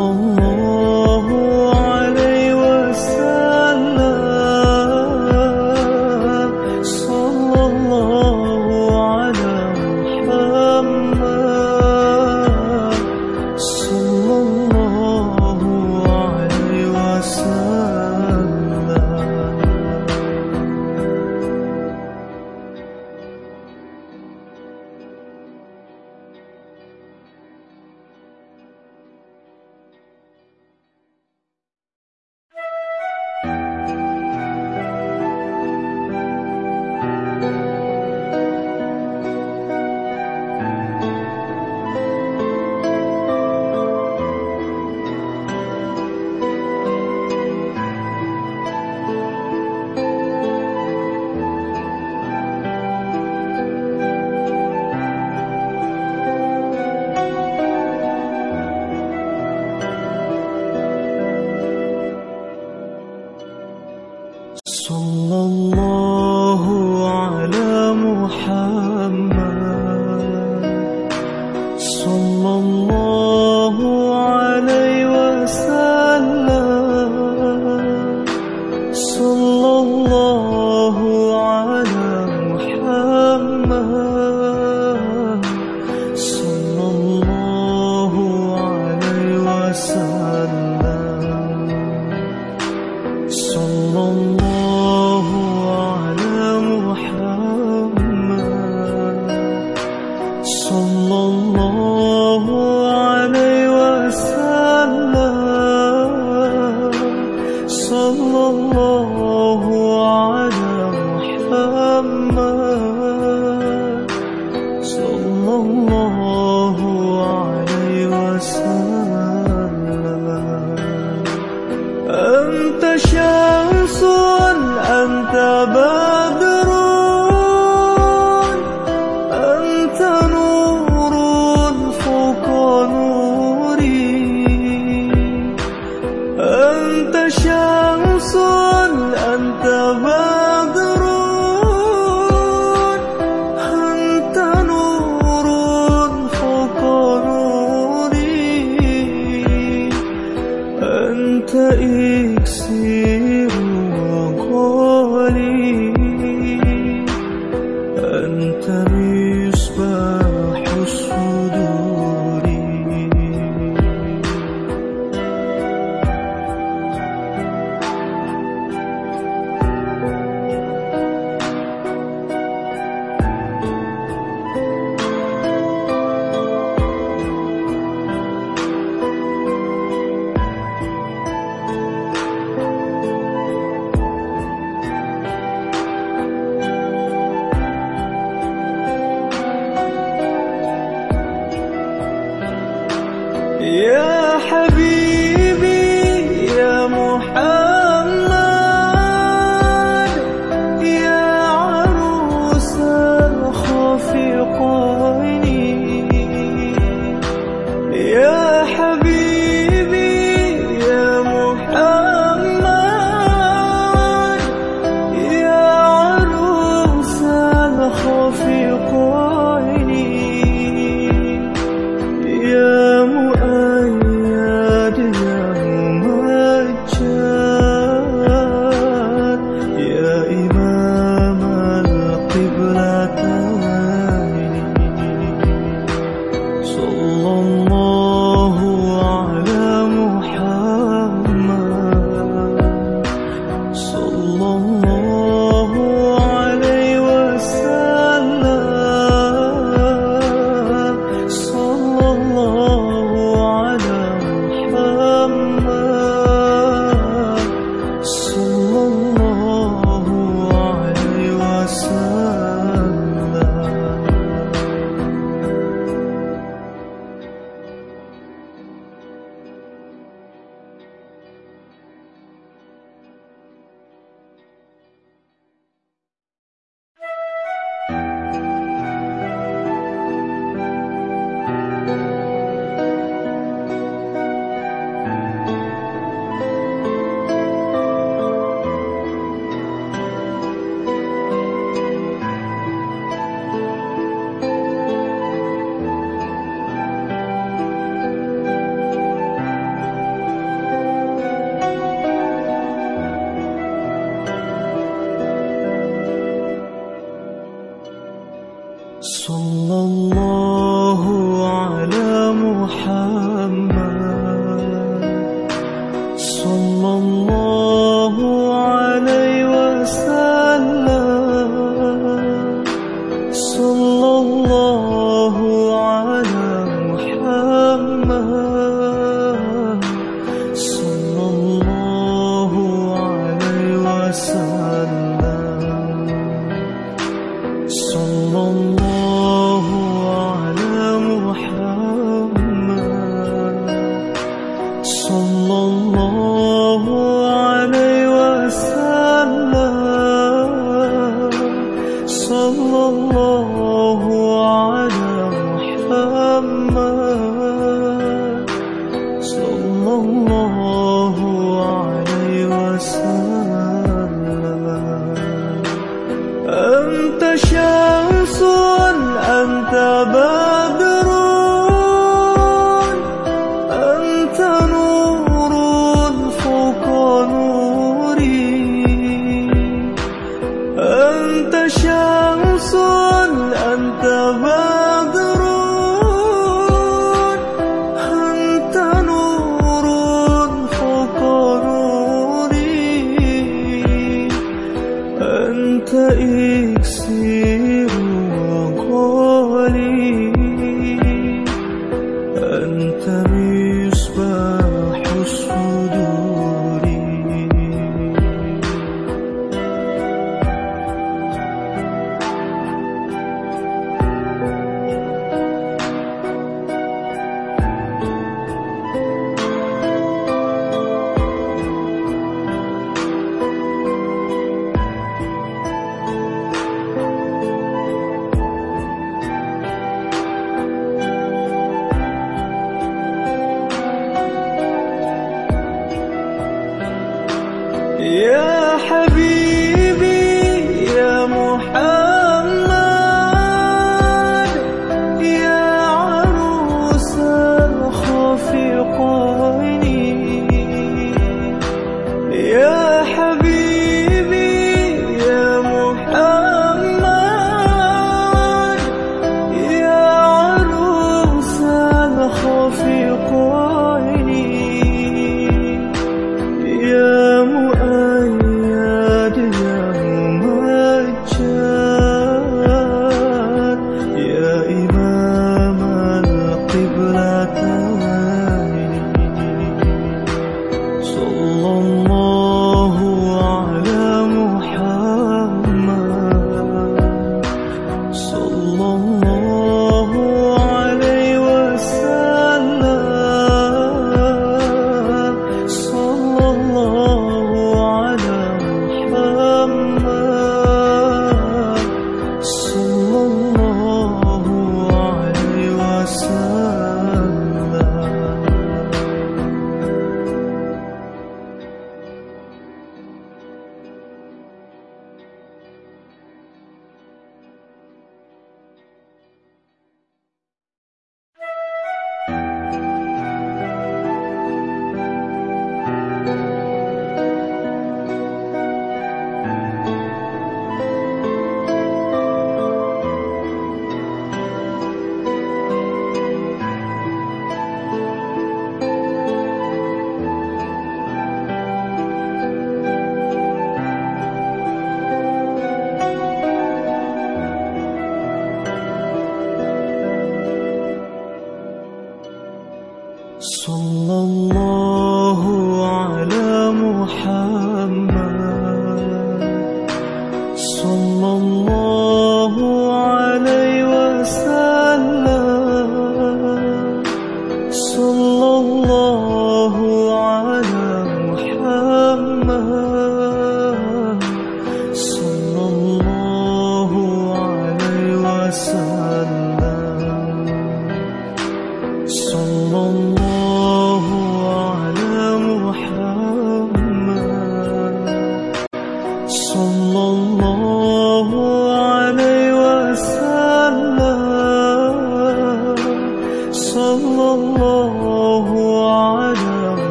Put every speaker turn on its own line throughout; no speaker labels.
صلى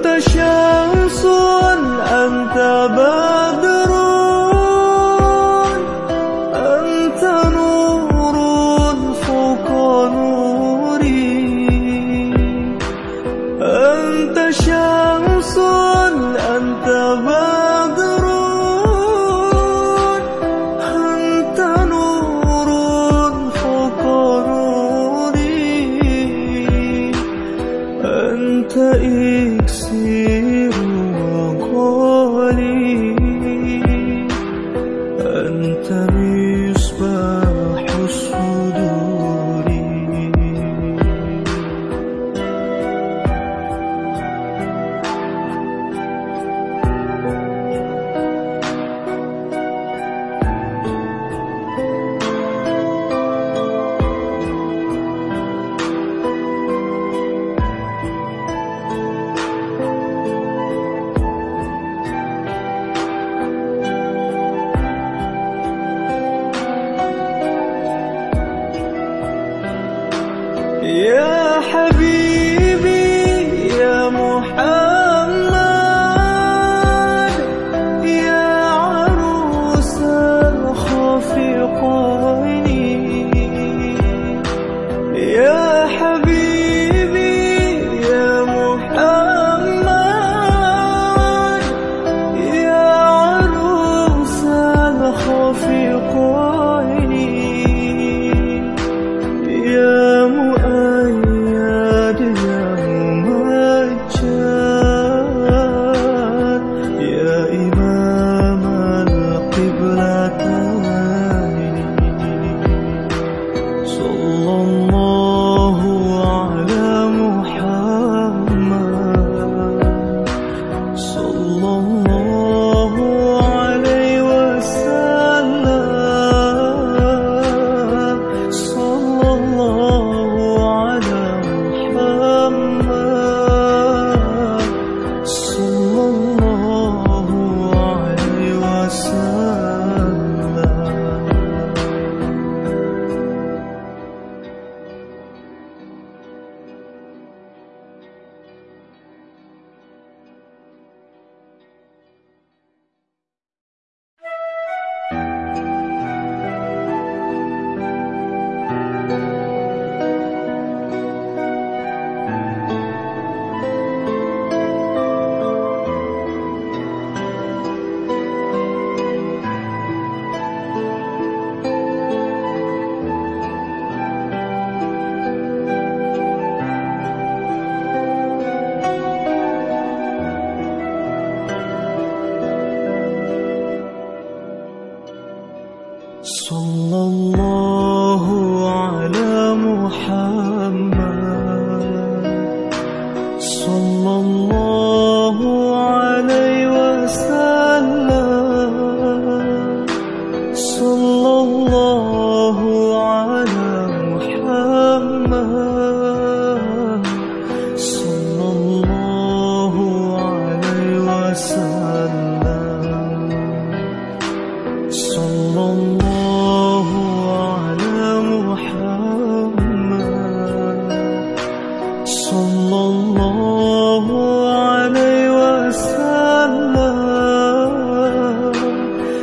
أنت شمس أنت بدر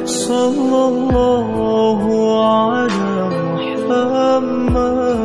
صلى الله على محمد.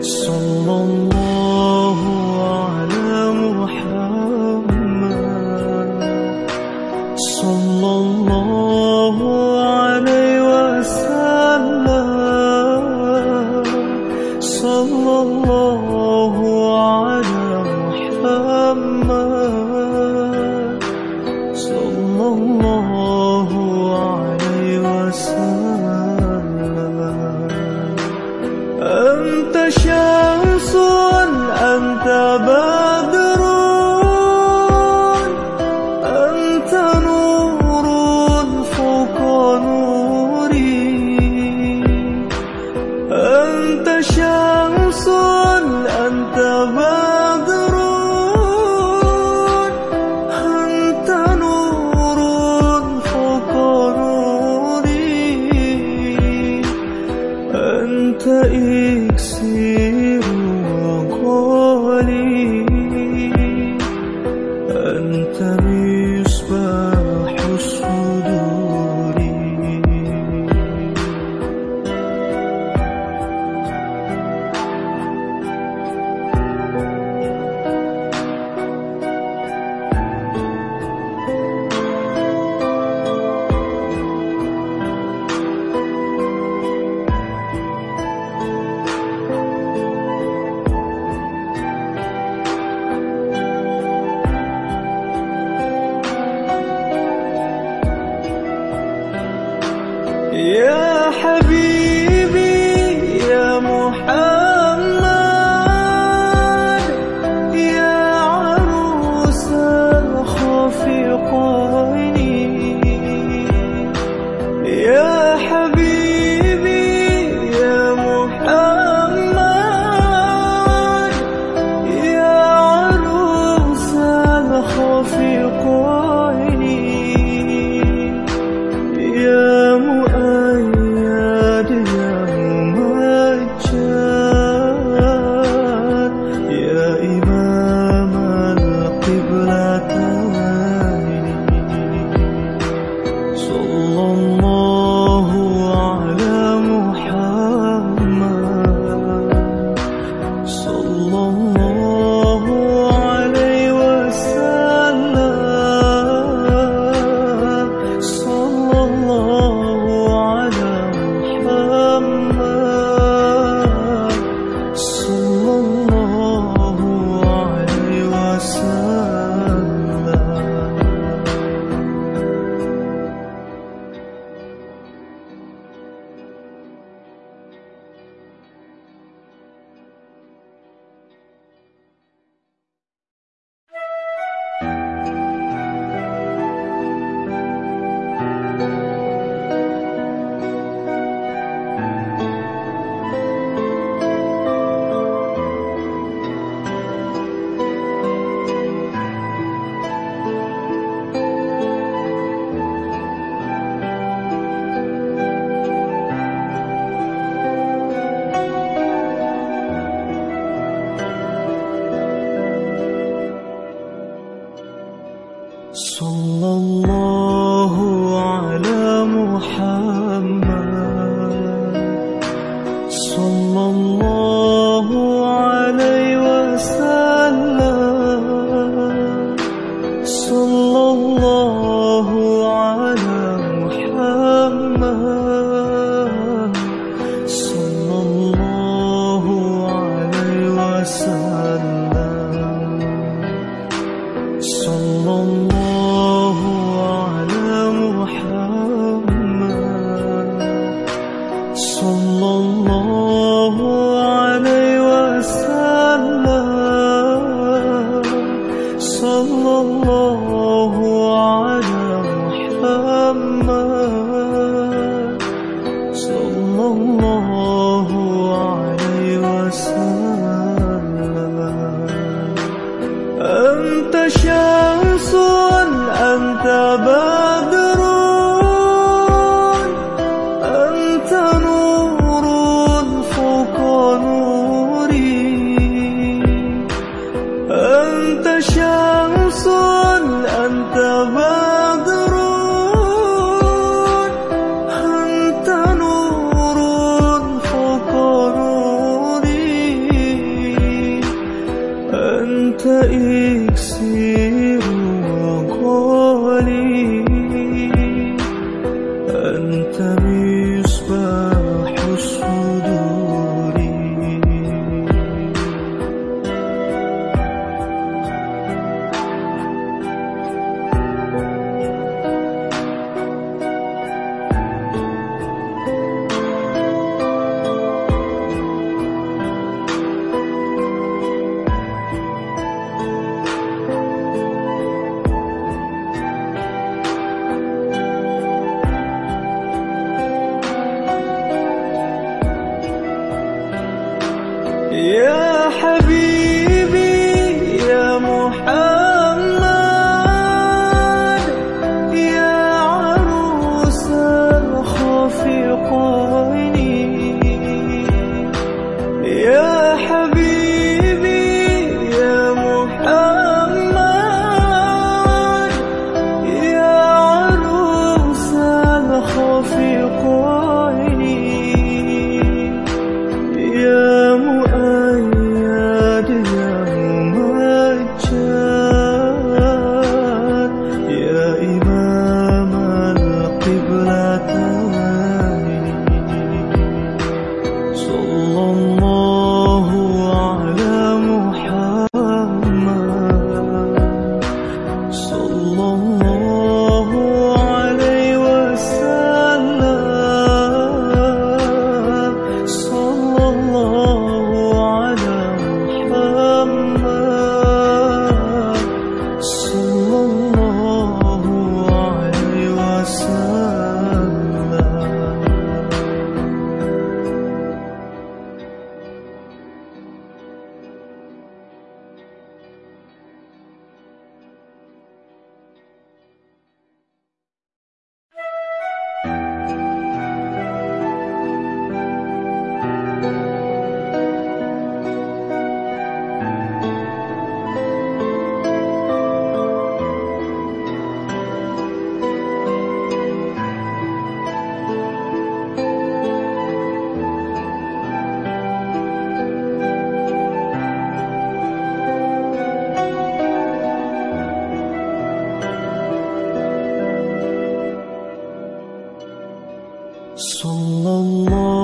صلى Yeah. يا حبيبي صلى الله